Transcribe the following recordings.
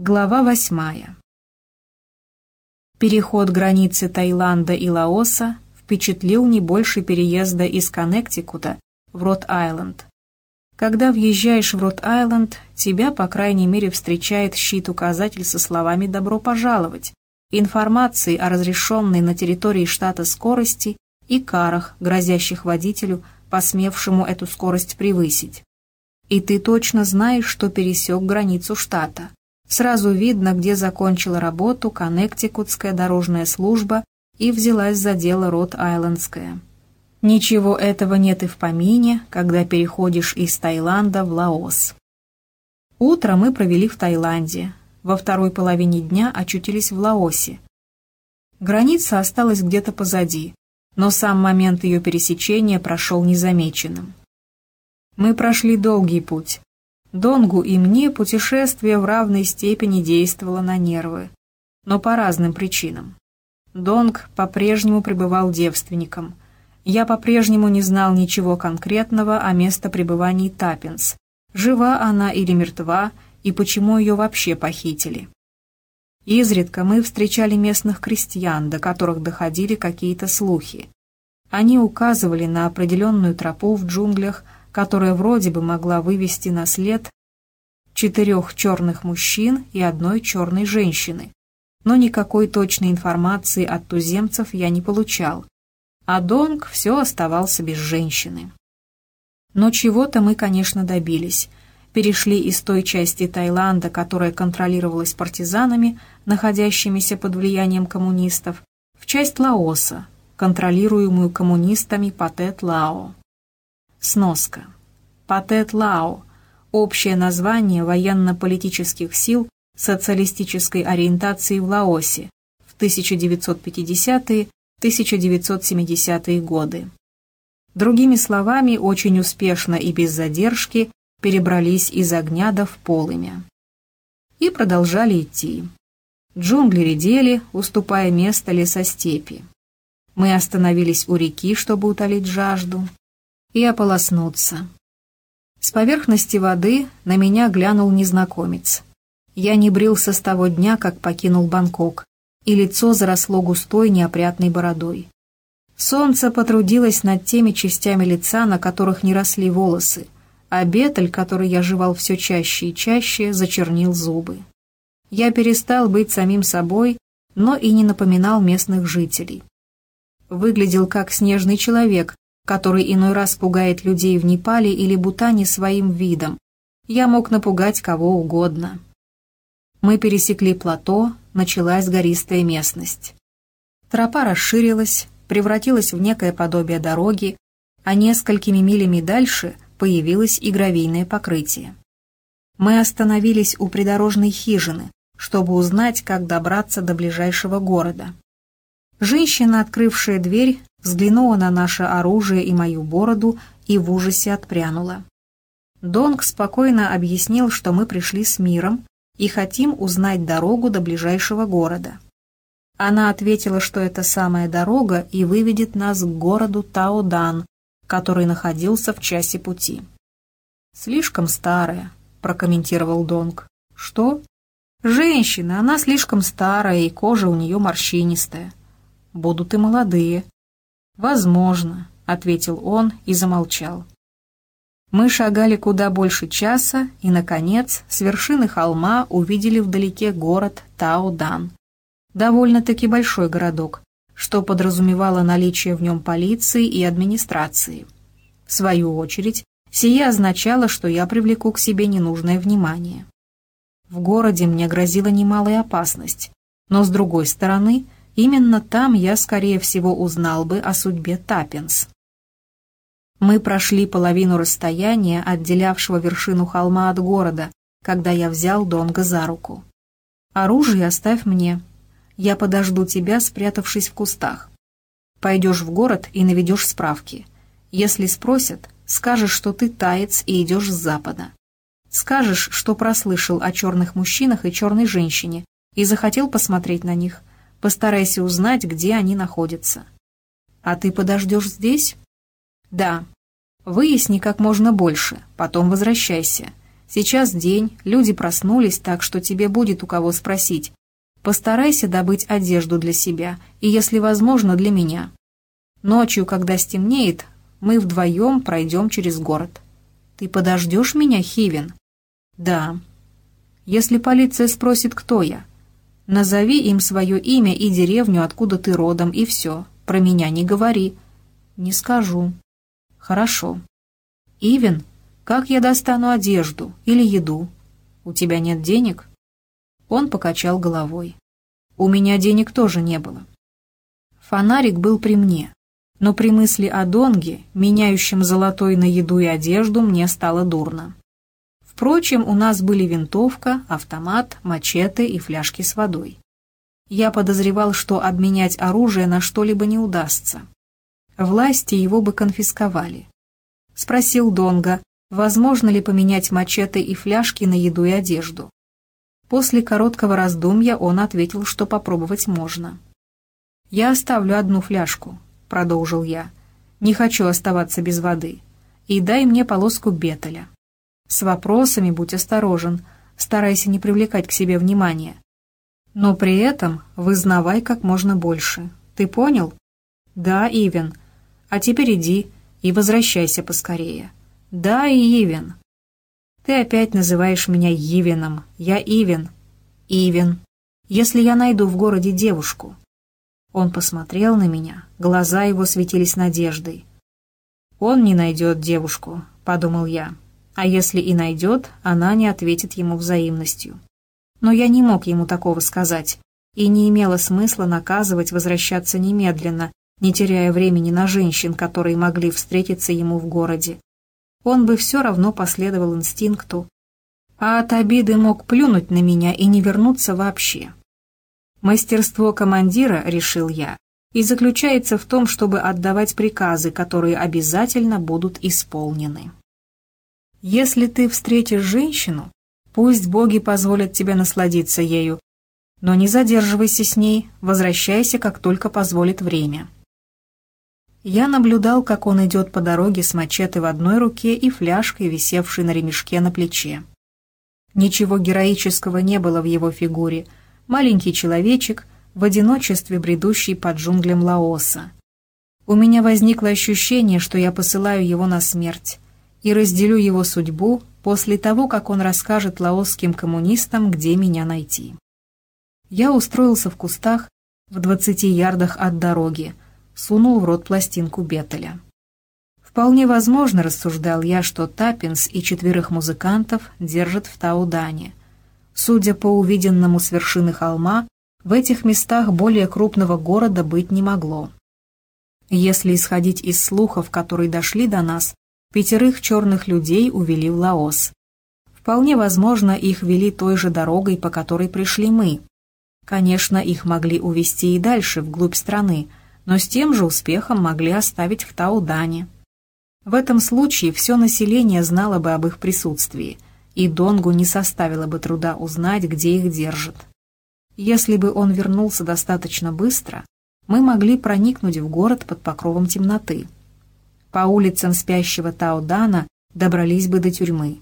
Глава восьмая. Переход границы Таиланда и Лаоса впечатлил не больше переезда из Коннектикута в Рот-Айленд. Когда въезжаешь в Рот-Айленд, тебя, по крайней мере, встречает щит-указатель со словами «добро пожаловать», информацией о разрешенной на территории штата скорости и карах, грозящих водителю, посмевшему эту скорость превысить. И ты точно знаешь, что пересек границу штата. Сразу видно, где закончила работу Коннектикутская дорожная служба и взялась за дело Рот-Айлендская. Ничего этого нет и в помине, когда переходишь из Таиланда в Лаос. Утро мы провели в Таиланде, во второй половине дня очутились в Лаосе. Граница осталась где-то позади, но сам момент ее пересечения прошел незамеченным. Мы прошли долгий путь, Донгу и мне путешествие в равной степени действовало на нервы, но по разным причинам. Донг по-прежнему пребывал девственником. Я по-прежнему не знал ничего конкретного о местопребывании Таппинс. Жива она или мертва, и почему ее вообще похитили. Изредка мы встречали местных крестьян, до которых доходили какие-то слухи. Они указывали на определенную тропу в джунглях, которая вроде бы могла вывести на след четырех черных мужчин и одной черной женщины. Но никакой точной информации от туземцев я не получал, а Донг все оставался без женщины. Но чего-то мы, конечно, добились. Перешли из той части Таиланда, которая контролировалась партизанами, находящимися под влиянием коммунистов, в часть Лаоса, контролируемую коммунистами Патет Лао. Сноска. Патет Лао – общее название военно-политических сил социалистической ориентации в Лаосе в 1950-1970-е годы. Другими словами, очень успешно и без задержки перебрались из огня до в полымя. И продолжали идти. Джунгли редели, уступая место лесостепи. Мы остановились у реки, чтобы утолить жажду и ополоснуться. С поверхности воды на меня глянул незнакомец. Я не брился с того дня, как покинул Бангкок, и лицо заросло густой неопрятной бородой. Солнце потрудилось над теми частями лица, на которых не росли волосы, а бетель, который я жевал все чаще и чаще, зачернил зубы. Я перестал быть самим собой, но и не напоминал местных жителей. Выглядел как снежный человек, который иной раз пугает людей в Непале или Бутане своим видом. Я мог напугать кого угодно. Мы пересекли плато, началась гористая местность. Тропа расширилась, превратилась в некое подобие дороги, а несколькими милями дальше появилось и гравийное покрытие. Мы остановились у придорожной хижины, чтобы узнать, как добраться до ближайшего города. Женщина, открывшая дверь, взглянула на наше оружие и мою бороду и в ужасе отпрянула. Донг спокойно объяснил, что мы пришли с миром и хотим узнать дорогу до ближайшего города. Она ответила, что это самая дорога и выведет нас к городу Таодан, который находился в часе пути. «Слишком старая», — прокомментировал Донг. «Что?» «Женщина, она слишком старая, и кожа у нее морщинистая. Будут и молодые», «Возможно», — ответил он и замолчал. Мы шагали куда больше часа и, наконец, с вершины холма увидели вдалеке город Таудан. Довольно-таки большой городок, что подразумевало наличие в нем полиции и администрации. В свою очередь, сие означало, что я привлеку к себе ненужное внимание. В городе мне грозила немалая опасность, но, с другой стороны, — Именно там я, скорее всего, узнал бы о судьбе Таппинс. Мы прошли половину расстояния, отделявшего вершину холма от города, когда я взял Донга за руку. «Оружие оставь мне. Я подожду тебя, спрятавшись в кустах. Пойдешь в город и наведешь справки. Если спросят, скажешь, что ты таец и идешь с запада. Скажешь, что прослышал о черных мужчинах и черной женщине и захотел посмотреть на них, Постарайся узнать, где они находятся. А ты подождешь здесь? Да. Выясни как можно больше, потом возвращайся. Сейчас день, люди проснулись, так что тебе будет у кого спросить. Постарайся добыть одежду для себя и, если возможно, для меня. Ночью, когда стемнеет, мы вдвоем пройдем через город. Ты подождешь меня, Хивен? Да. Если полиция спросит, кто я, назови им свое имя и деревню, откуда ты родом, и все. Про меня не говори. Не скажу. Хорошо. Ивен, как я достану одежду или еду? У тебя нет денег? Он покачал головой. У меня денег тоже не было. Фонарик был при мне, но при мысли о Донге, меняющем золотой на еду и одежду, мне стало дурно. Впрочем, у нас были винтовка, автомат, мачете и фляжки с водой. Я подозревал, что обменять оружие на что-либо не удастся. Власти его бы конфисковали. Спросил Донга, возможно ли поменять мачете и фляжки на еду и одежду. После короткого раздумья он ответил, что попробовать можно. «Я оставлю одну фляжку», — продолжил я. «Не хочу оставаться без воды. И дай мне полоску бетеля». С вопросами будь осторожен, старайся не привлекать к себе внимания. Но при этом вызнавай как можно больше. Ты понял? Да, Ивен. А теперь иди и возвращайся поскорее. Да, Ивен. Ты опять называешь меня Ивеном. Я Ивен. Ивен. Если я найду в городе девушку. Он посмотрел на меня, глаза его светились надеждой. «Он не найдет девушку», — подумал я а если и найдет, она не ответит ему взаимностью. Но я не мог ему такого сказать, и не имело смысла наказывать возвращаться немедленно, не теряя времени на женщин, которые могли встретиться ему в городе. Он бы все равно последовал инстинкту, а от обиды мог плюнуть на меня и не вернуться вообще. Мастерство командира, решил я, и заключается в том, чтобы отдавать приказы, которые обязательно будут исполнены. Если ты встретишь женщину, пусть боги позволят тебе насладиться ею, но не задерживайся с ней, возвращайся, как только позволит время. Я наблюдал, как он идет по дороге с мачете в одной руке и фляжкой, висевшей на ремешке на плече. Ничего героического не было в его фигуре. Маленький человечек, в одиночестве бредущий под джунглям Лаоса. У меня возникло ощущение, что я посылаю его на смерть и разделю его судьбу после того, как он расскажет лаосским коммунистам, где меня найти. Я устроился в кустах в двадцати ярдах от дороги, сунул в рот пластинку Беттеля. Вполне возможно, рассуждал я, что Таппинс и четверых музыкантов держат в Таудане. Судя по увиденному с вершины холма, в этих местах более крупного города быть не могло. Если исходить из слухов, которые дошли до нас, Пятерых черных людей увели в Лаос. Вполне возможно, их вели той же дорогой, по которой пришли мы. Конечно, их могли увезти и дальше, вглубь страны, но с тем же успехом могли оставить в Таудане. В этом случае все население знало бы об их присутствии, и Донгу не составило бы труда узнать, где их держат. Если бы он вернулся достаточно быстро, мы могли проникнуть в город под покровом темноты по улицам спящего Таудана добрались бы до тюрьмы.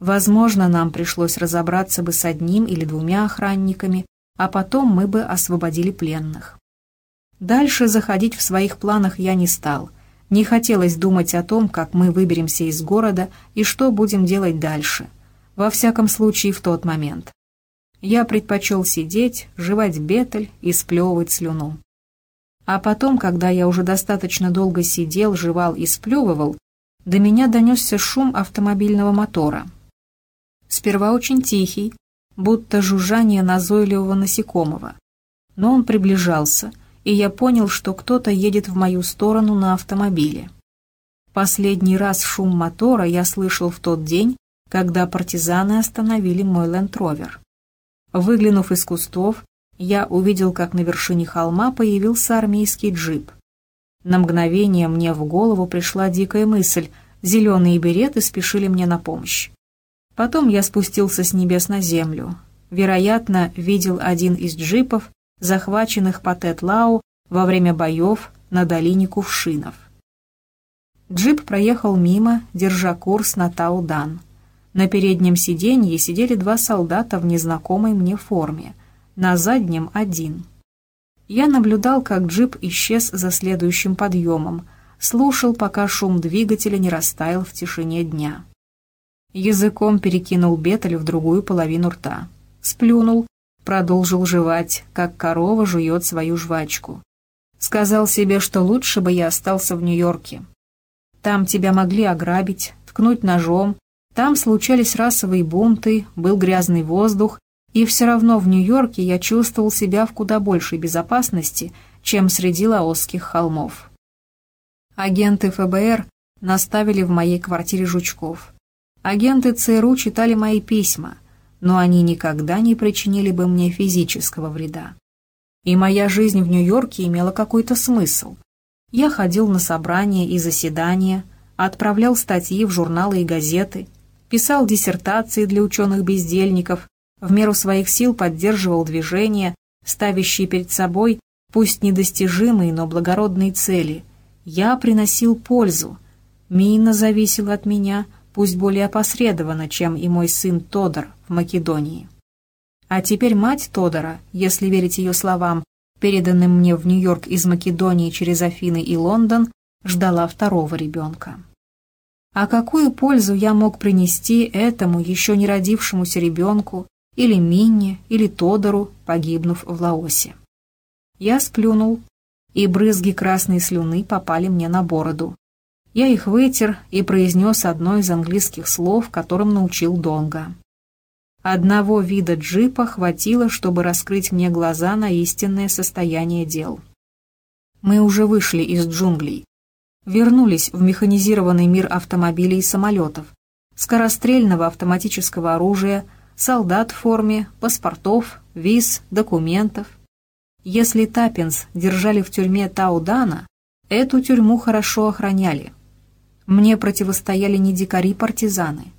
Возможно, нам пришлось разобраться бы с одним или двумя охранниками, а потом мы бы освободили пленных. Дальше заходить в своих планах я не стал. Не хотелось думать о том, как мы выберемся из города и что будем делать дальше. Во всяком случае, в тот момент. Я предпочел сидеть, жевать бетель и сплевывать слюну. А потом, когда я уже достаточно долго сидел, жевал и сплевывал, до меня донесся шум автомобильного мотора. Сперва очень тихий, будто жужжание назойливого насекомого. Но он приближался, и я понял, что кто-то едет в мою сторону на автомобиле. Последний раз шум мотора я слышал в тот день, когда партизаны остановили мой лендровер. Выглянув из кустов, я увидел, как на вершине холма появился армейский джип. На мгновение мне в голову пришла дикая мысль, зеленые береты спешили мне на помощь. Потом я спустился с небес на землю. Вероятно, видел один из джипов, захваченных по Тет-Лау во время боев на долине Кувшинов. Джип проехал мимо, держа курс на Таудан. На переднем сиденье сидели два солдата в незнакомой мне форме, на заднем один. Я наблюдал, как джип исчез за следующим подъемом, слушал, пока шум двигателя не растаял в тишине дня. Языком перекинул Беттель в другую половину рта. Сплюнул, продолжил жевать, как корова жует свою жвачку. Сказал себе, что лучше бы я остался в Нью-Йорке. Там тебя могли ограбить, ткнуть ножом, там случались расовые бунты, был грязный воздух, и все равно в Нью-Йорке я чувствовал себя в куда большей безопасности, чем среди лаосских холмов. Агенты ФБР наставили в моей квартире жучков. Агенты ЦРУ читали мои письма, но они никогда не причинили бы мне физического вреда. И моя жизнь в Нью-Йорке имела какой-то смысл. Я ходил на собрания и заседания, отправлял статьи в журналы и газеты, писал диссертации для ученых-бездельников, в меру своих сил поддерживал движения, ставящие перед собой пусть недостижимые, но благородные цели. Я приносил пользу. Мина зависела от меня, пусть более опосредованно, чем и мой сын Тодор в Македонии. А теперь мать Тодора, если верить ее словам, переданным мне в Нью-Йорк из Македонии через Афины и Лондон, ждала второго ребенка. А какую пользу я мог принести этому еще не родившемуся ребенку, или Минне, или Тодору, погибнув в Лаосе? Я сплюнул, и брызги красной слюны попали мне на бороду. Я их вытер и произнес одно из английских слов, которым научил Донга. Одного вида джипа хватило, чтобы раскрыть мне глаза на истинное состояние дел. Мы уже вышли из джунглей. Вернулись в механизированный мир автомобилей и самолетов, скорострельного автоматического оружия, солдат в форме, паспортов, виз, документов. Если Таппинс держали в тюрьме Таудана, эту тюрьму хорошо охраняли. Мне противостояли не дикари-партизаны,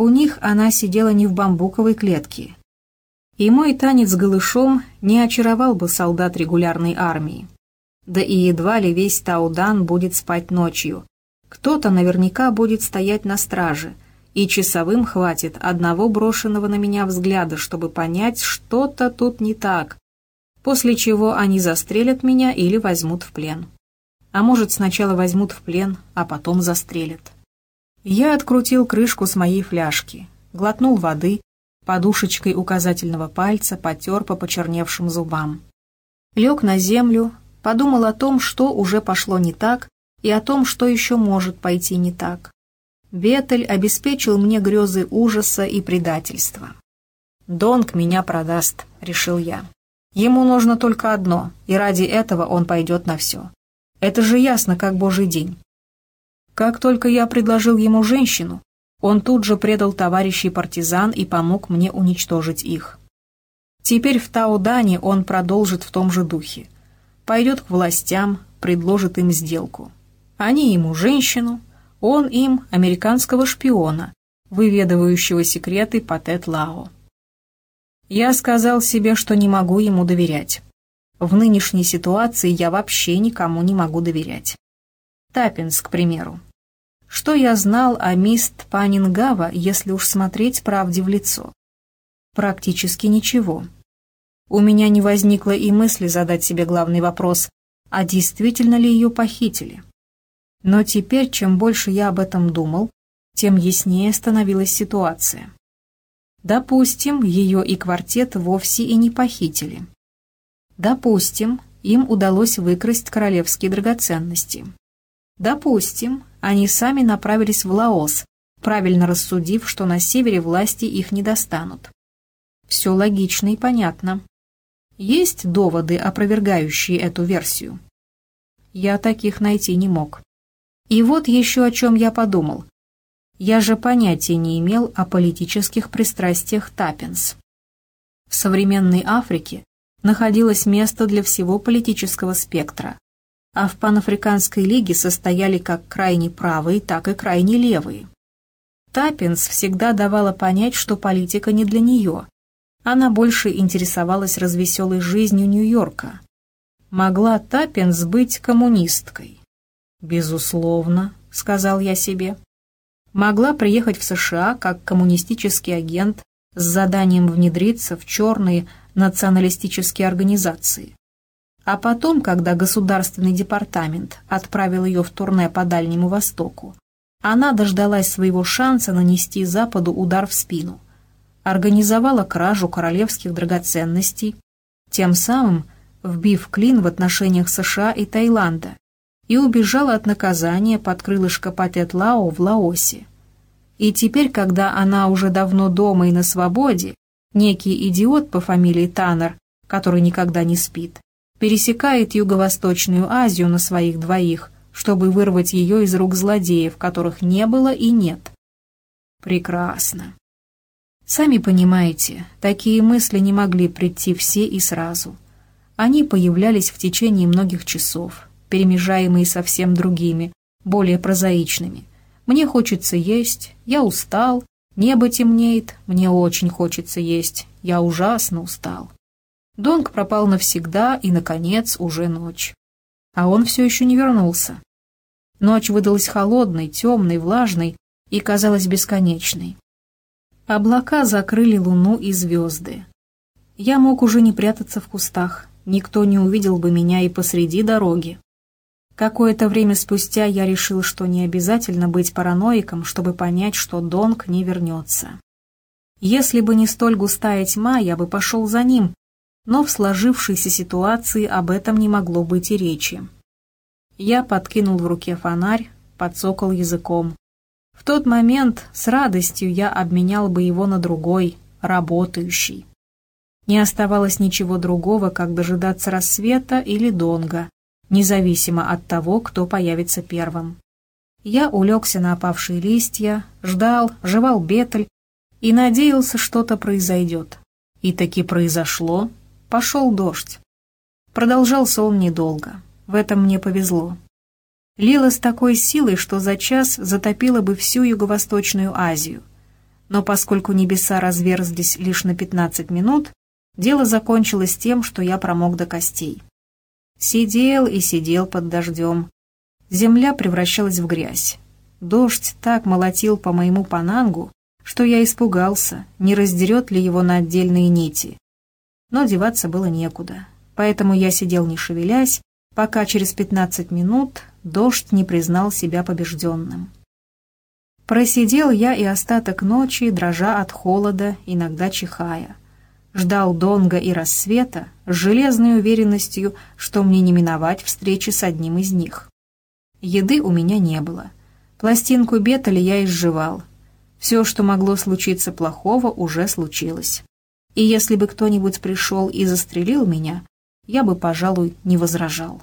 у них она сидела не в бамбуковой клетке. И мой танец голышом не очаровал бы солдат регулярной армии. Да и едва ли весь Таудан будет спать ночью. Кто-то наверняка будет стоять на страже, и часовым хватит одного брошенного на меня взгляда, чтобы понять, что-то тут не так, после чего они застрелят меня или возьмут в плен. А может, сначала возьмут в плен, а потом застрелят. Я открутил крышку с моей фляжки, глотнул воды, подушечкой указательного пальца потер по почерневшим зубам. Лег на землю, подумал о том, что уже пошло не так, и о том, что еще может пойти не так. Бетель обеспечил мне грезы ужаса и предательства. «Донг меня продаст», — решил я. «Ему нужно только одно, и ради этого он пойдет на все. Это же ясно, как божий день. Как только я предложил ему женщину, он тут же предал товарищей партизан и помог мне уничтожить их. Теперь в Таудане он продолжит в том же духе. Пойдет к властям, предложит им сделку. Они ему женщину, он им американского шпиона, выведывающего секреты Патет Лао. Я сказал себе, что не могу ему доверять. В нынешней ситуации я вообще никому не могу доверять. Таппинс, к примеру. Что я знал о мист Панингава, если уж смотреть правде в лицо? Практически ничего. У меня не возникло и мысли задать себе главный вопрос, а действительно ли ее похитили? Но теперь, чем больше я об этом думал, тем яснее становилась ситуация. Допустим, ее и квартет вовсе и не похитили. Допустим, им удалось выкрасть королевские драгоценности. Допустим, они сами направились в Лаос, правильно рассудив, что на севере власти их не достанут. Все логично и понятно. Есть доводы, опровергающие эту версию? Я таких найти не мог. И вот еще о чем я подумал. Я же понятия не имел о политических пристрастиях Таппинс. В современной Африке находилось место для всего политического спектра, а в панафриканской лиге состояли как крайне правые, так и крайне левые. Таппинс всегда давала понять, что политика не для нее. Она больше интересовалась развеселой жизнью Нью-Йорка. Могла Таппинс быть коммунисткой? «Безусловно», — сказал я себе. могла приехать в США как коммунистический агент с заданием внедриться в черные националистические организации. А потом, когда Государственный департамент отправил ее в турне по Дальнему Востоку, она дождалась своего шанса нанести Западу удар в спину. Организовала кражу королевских драгоценностей, тем самым вбив клин в отношениях США и Таиланда, и убежала от наказания под крылышко Патет Лао в Лаосе. И теперь, когда она уже давно дома и на свободе, некий идиот по фамилии Таннер, который никогда не спит, пересекает Юго-Восточную Азию на своих двоих, чтобы вырвать ее из рук злодеев, которых не было и нет. Прекрасно. Сами понимаете, такие мысли не могли прийти все и сразу. Они появлялись в течение многих часов, перемежаемые совсем другими, более прозаичными. Мне хочется есть, я устал, небо темнеет, мне очень хочется есть, я ужасно устал. Донг пропал навсегда, и, наконец, уже ночь. А он все еще не вернулся. Ночь выдалась холодной, темной, влажной и казалась бесконечной. Облака закрыли луну и звезды. Я мог уже не прятаться в кустах, никто не увидел бы меня и посреди дороги. Какое-то время спустя я решил, что не обязательно быть параноиком, чтобы понять, что Донг не вернется. Если бы не столь густая тьма, я бы пошел за ним, но в сложившейся ситуации об этом не могло быть и речи. Я подкинул в руке фонарь, подсокал языком. В тот момент с радостью я обменял бы его на другой, работающий. Не оставалось ничего другого, как дожидаться рассвета или донга, независимо от того, кто появится первым. Я улегся на опавшие листья, ждал, жевал бетель и надеялся, что-то произойдет. И таки произошло, Пошел дождь. Продолжался он недолго. В этом мне повезло. Лило с такой силой, что за час затопило бы всю Юго-Восточную Азию. Но поскольку небеса разверзлись лишь на 15 минут, дело закончилось тем, что я промок до костей. Сидел и сидел под дождем. Земля превращалась в грязь. Дождь так молотил по моему панангу, что я испугался, не раздерет ли его на отдельные нити но деваться было некуда. Поэтому я сидел не шевелясь, пока через пятнадцать минут дождь не признал себя побежденным. Просидел я и остаток ночи, дрожа от холода, иногда чихая. Ждал Донга и рассвета с железной уверенностью, что мне не миновать встречи с одним из них. Еды у меня не было. Пластинку бетали я изживал. Все, что могло случиться плохого, уже случилось и если бы кто-нибудь пришел и застрелил меня, я бы, пожалуй, не возражал.